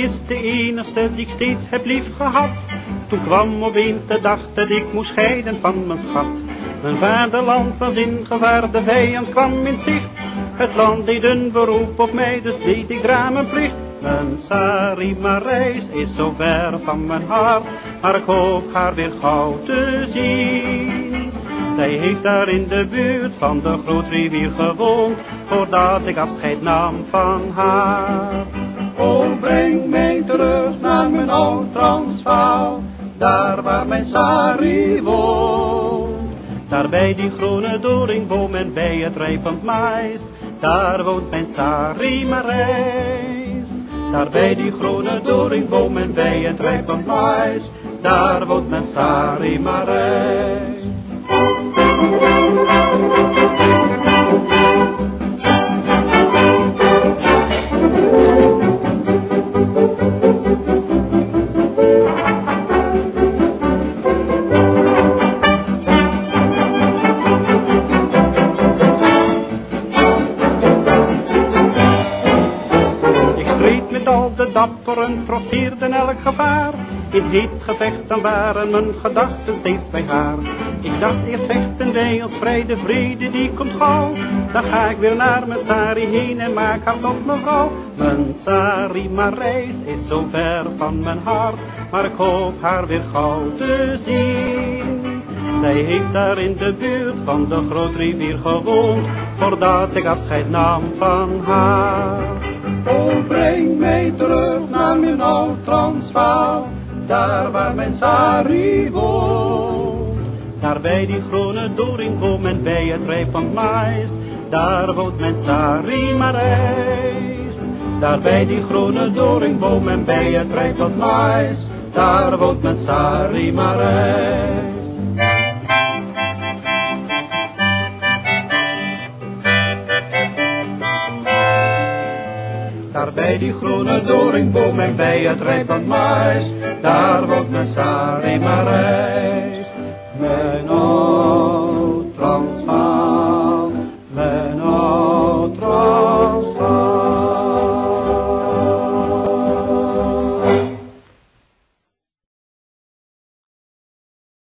liefste die ik steeds heb lief gehad. Toen kwam opeens de dag dat ik moest scheiden van mijn schat. Mijn vaderland was in gevaar, de vijand kwam in zicht. Het land deed een beroep op mij, dus deed ik daar mijn plicht. Mijn Sarima reis is zo ver van mijn hart, maar ik hoop haar weer gauw te zien. Zij heeft daar in de buurt van de grootrivier gewoond, voordat ik afscheid nam van haar. Oud Transvaal, daar waar mijn Sari woont. Daar bij die groene doringboom en bij het rijpend mais, daar woont mijn Sari Marijs. Daar bij die groene doringboom en bij het rijpend mais, daar woont mijn Sari Marijs. Al de dapperen, trotseerden elk gevaar. In heet gevecht dan waren mijn gedachten steeds bij haar. Ik dacht eerst vechten wij ons vrij, de vrede die komt gauw. Dan ga ik weer naar mijn Sari heen en maak haar tot mevrouw. Mijn Sari Marijs is zo ver van mijn hart, maar ik hoop haar weer gauw te zien. Zij heeft daar in de buurt van de grootrivier gewoond, voordat ik afscheid nam van haar. O, breng mij terug naar mijn oud Transvaal, daar waar mijn Sari woont. Daar bij die groene doringboom en bij het rijp van mais, daar woont mijn Sari Marijs. Daar bij die groene doringboom en bij het rijp van mais, daar woont mijn Sari Marijs. Daar bij die groene doringboom en bij het rijp van mais, daar woont mijn Sari Marijs. Mijn.